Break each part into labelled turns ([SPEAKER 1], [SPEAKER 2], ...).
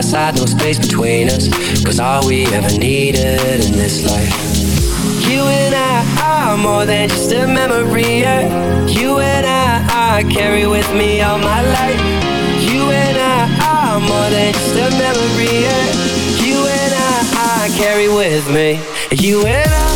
[SPEAKER 1] side no space between us. Cause all we ever needed in this life. You and I are more than just a memory. Yeah. You and I, I carry with me all my life. You and I are more than just a memory. Yeah. You and I, I carry with me. You and I.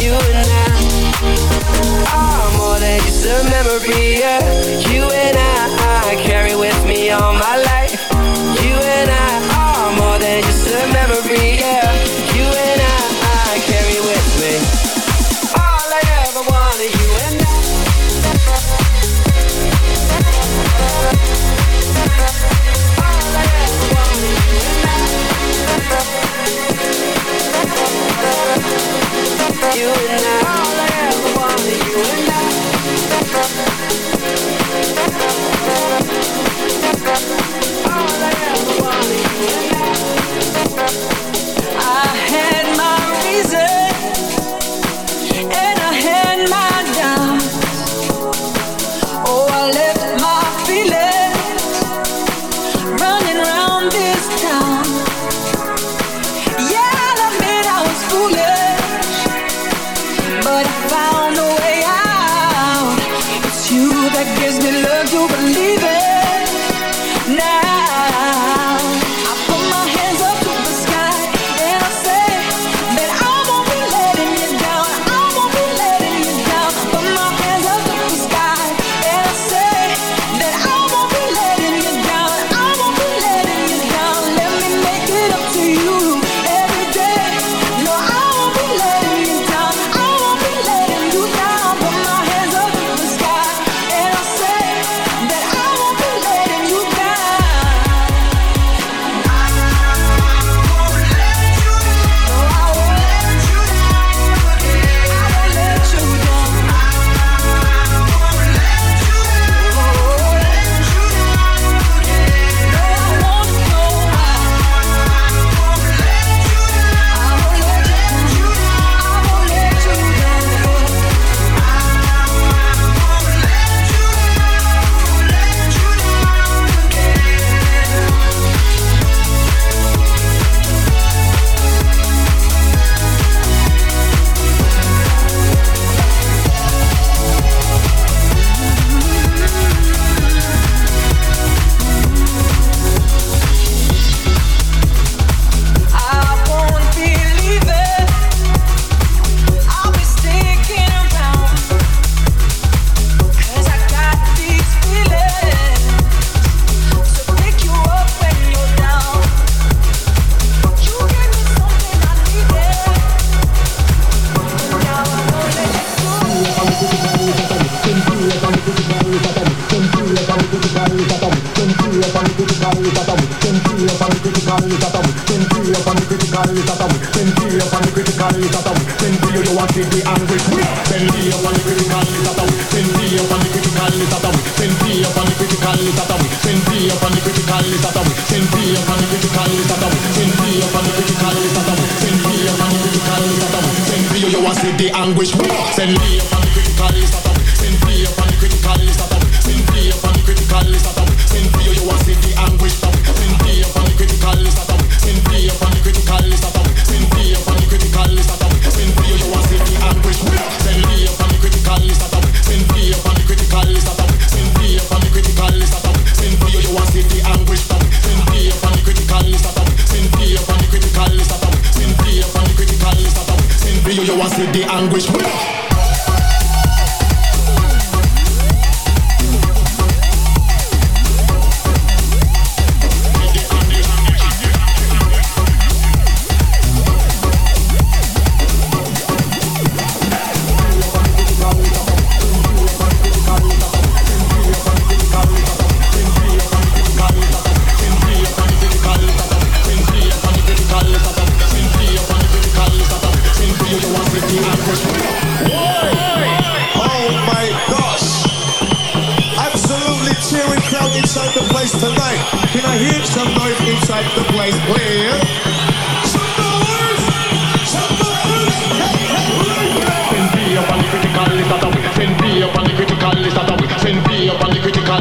[SPEAKER 1] you and I are more than just a
[SPEAKER 2] memory. Yeah. You and I, carry with me all my life. You and I are more than just a memory. Yeah. you and I.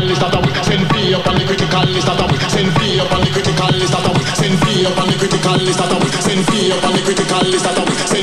[SPEAKER 3] list that
[SPEAKER 4] we send fear upon the critical list that we send fear the critical list that we send fear the critical list that we send fear the critical list that we send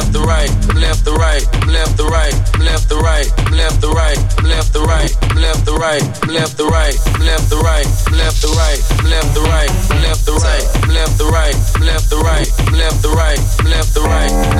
[SPEAKER 4] left the right, left the right, left the right, left the right, left the right, left the right, left the right, left the
[SPEAKER 5] right, left the right, left the
[SPEAKER 4] right, left the right, left the right, left the right, left the right, left the right, left the right, left the
[SPEAKER 6] right.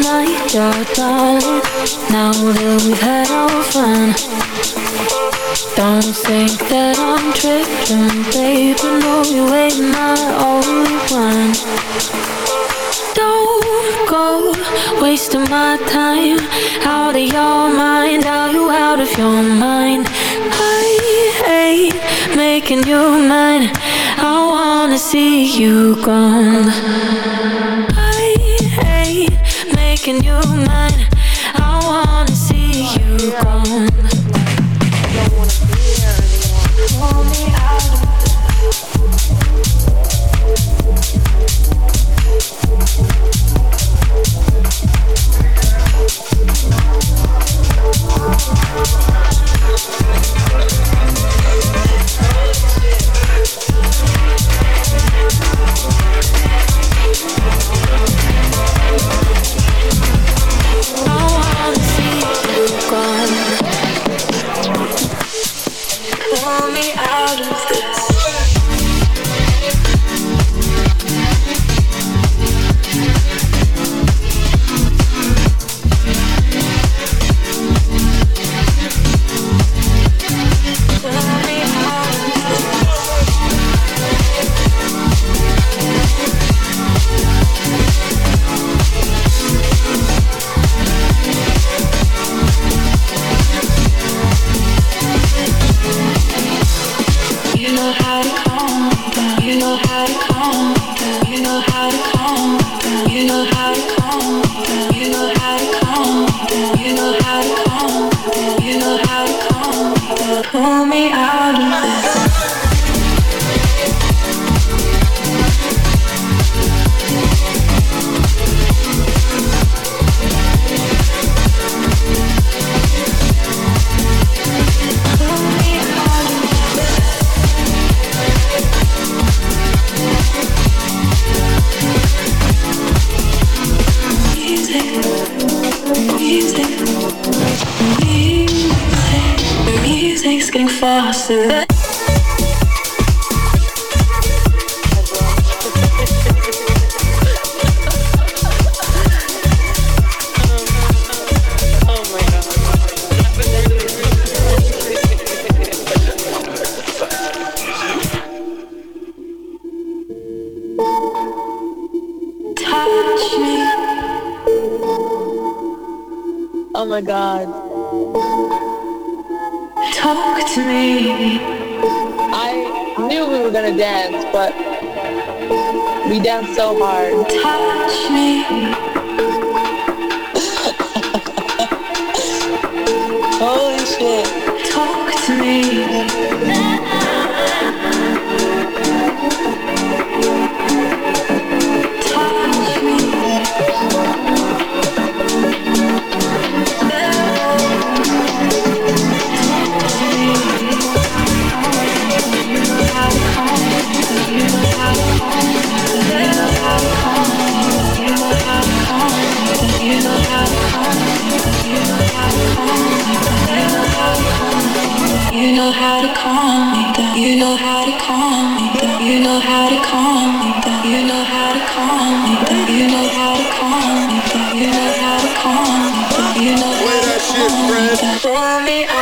[SPEAKER 6] night your darling Now that we've had our fun Don't think that I'm tripping, baby No, you ain't my only one Don't go wasting my time Out of your mind, are you out of your mind? I hate making you mine I wanna see you gone mine.
[SPEAKER 7] We danced so hard.
[SPEAKER 6] Touch me. Know how to calm me down. You know how to calm me down. You know how to calm me down. You know how to calm me down. You know how to calm me down. You know how to calm me down. You know
[SPEAKER 8] Play that shit, Fred.
[SPEAKER 6] Pull me out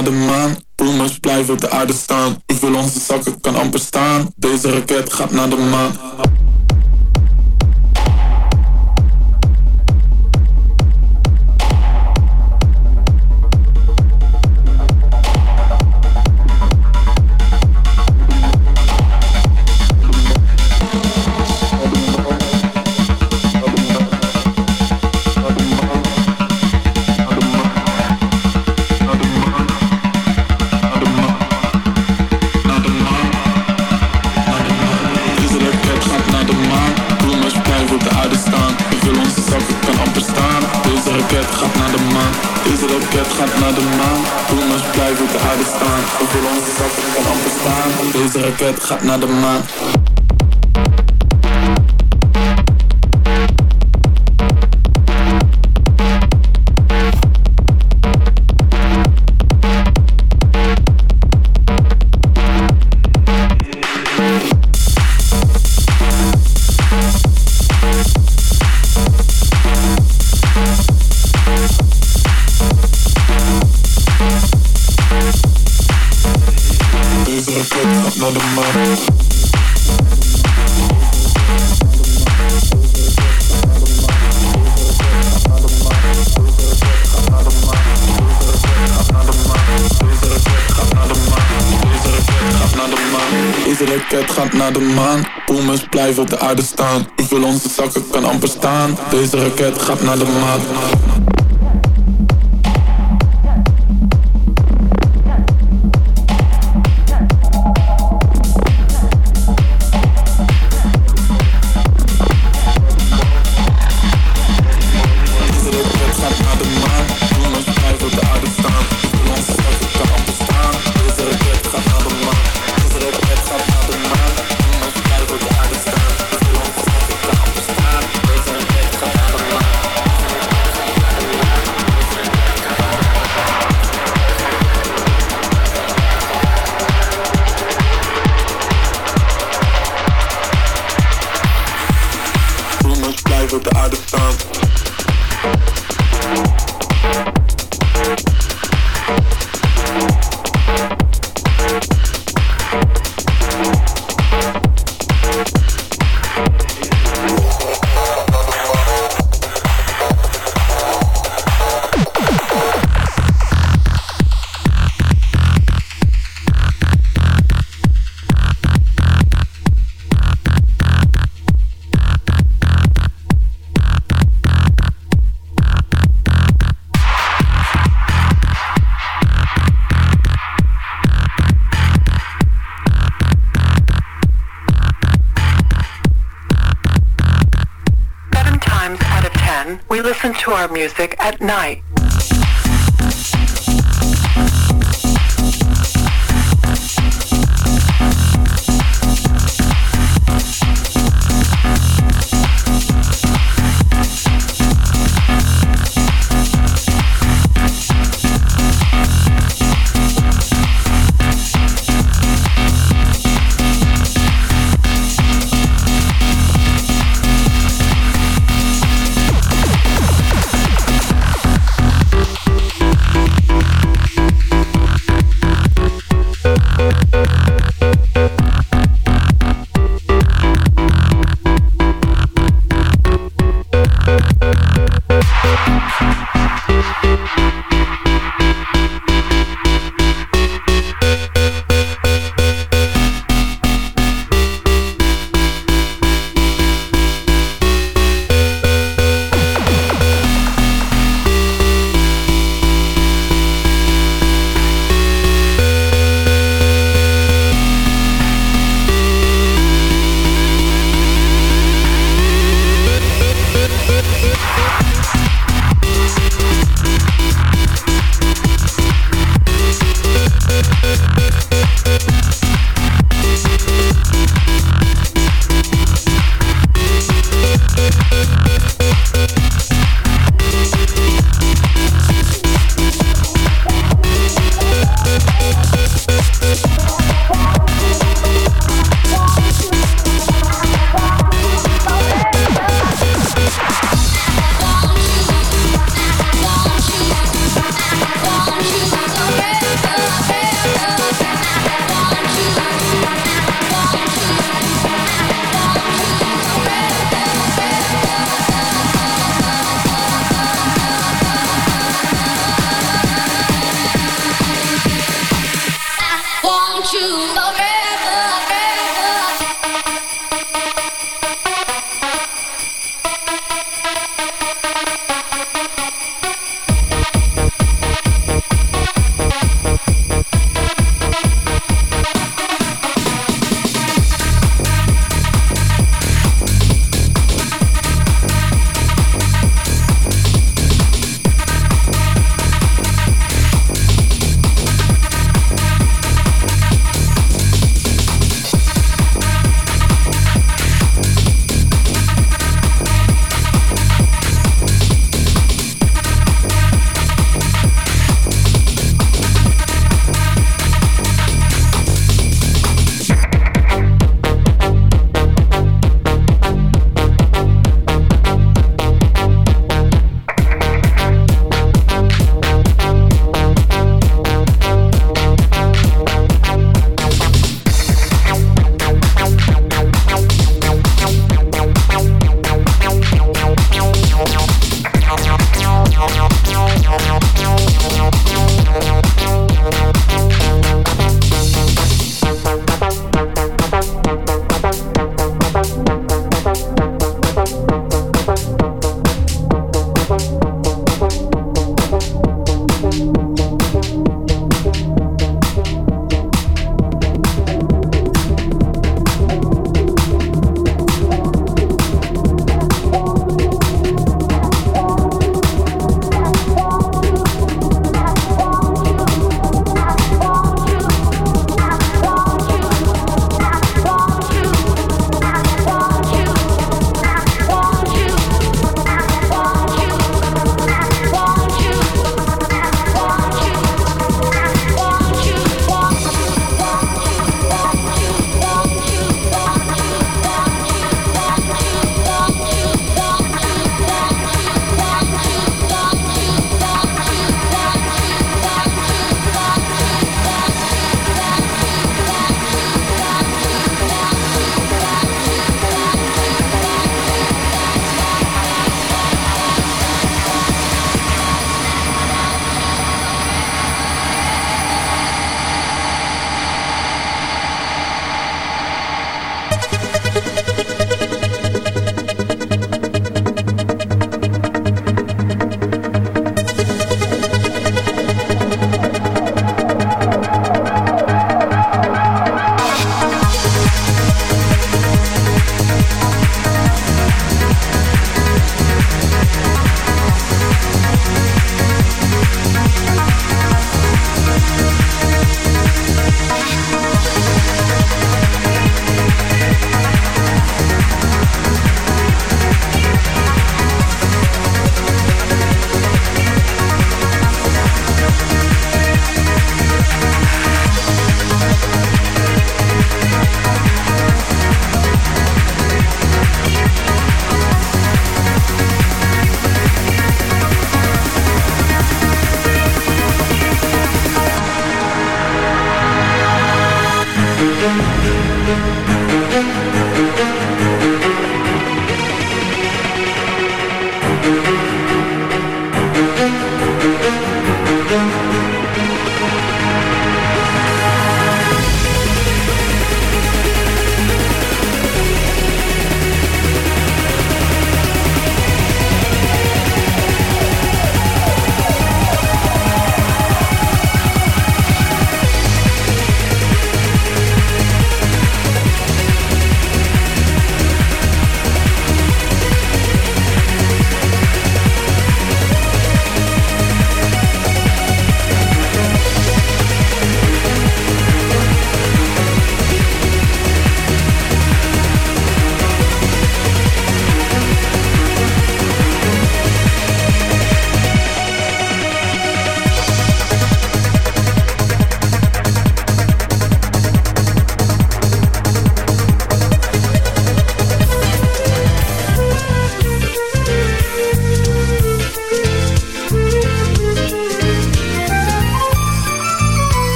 [SPEAKER 9] The
[SPEAKER 4] man. naar de maan. Doelmens blijven op de aarde staan. Zoveel de zakken kan amper staan. Deze raket gaat naar de maan. maan blijven op de aarde staan. Hoeveel onze zakken kan amper staan. Deze raket gaat naar de maan.
[SPEAKER 10] Music